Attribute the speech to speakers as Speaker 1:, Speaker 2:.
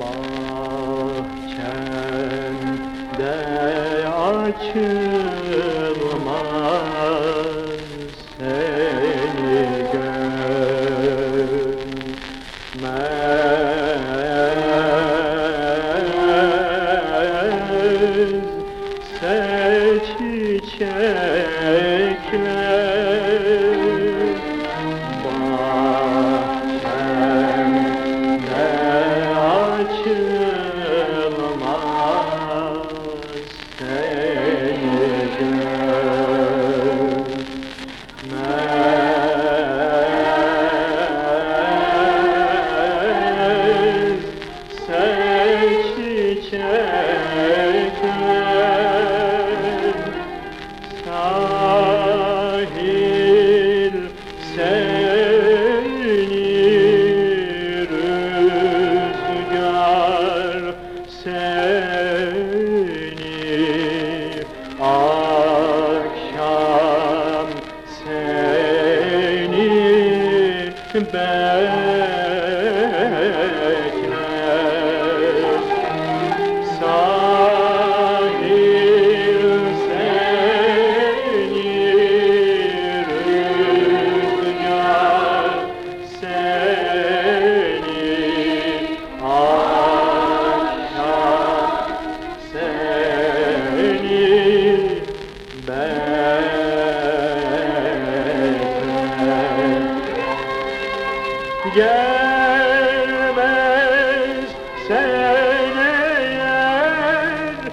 Speaker 1: bahçende açılmaz seni görmez. Seni Gelmez sene yer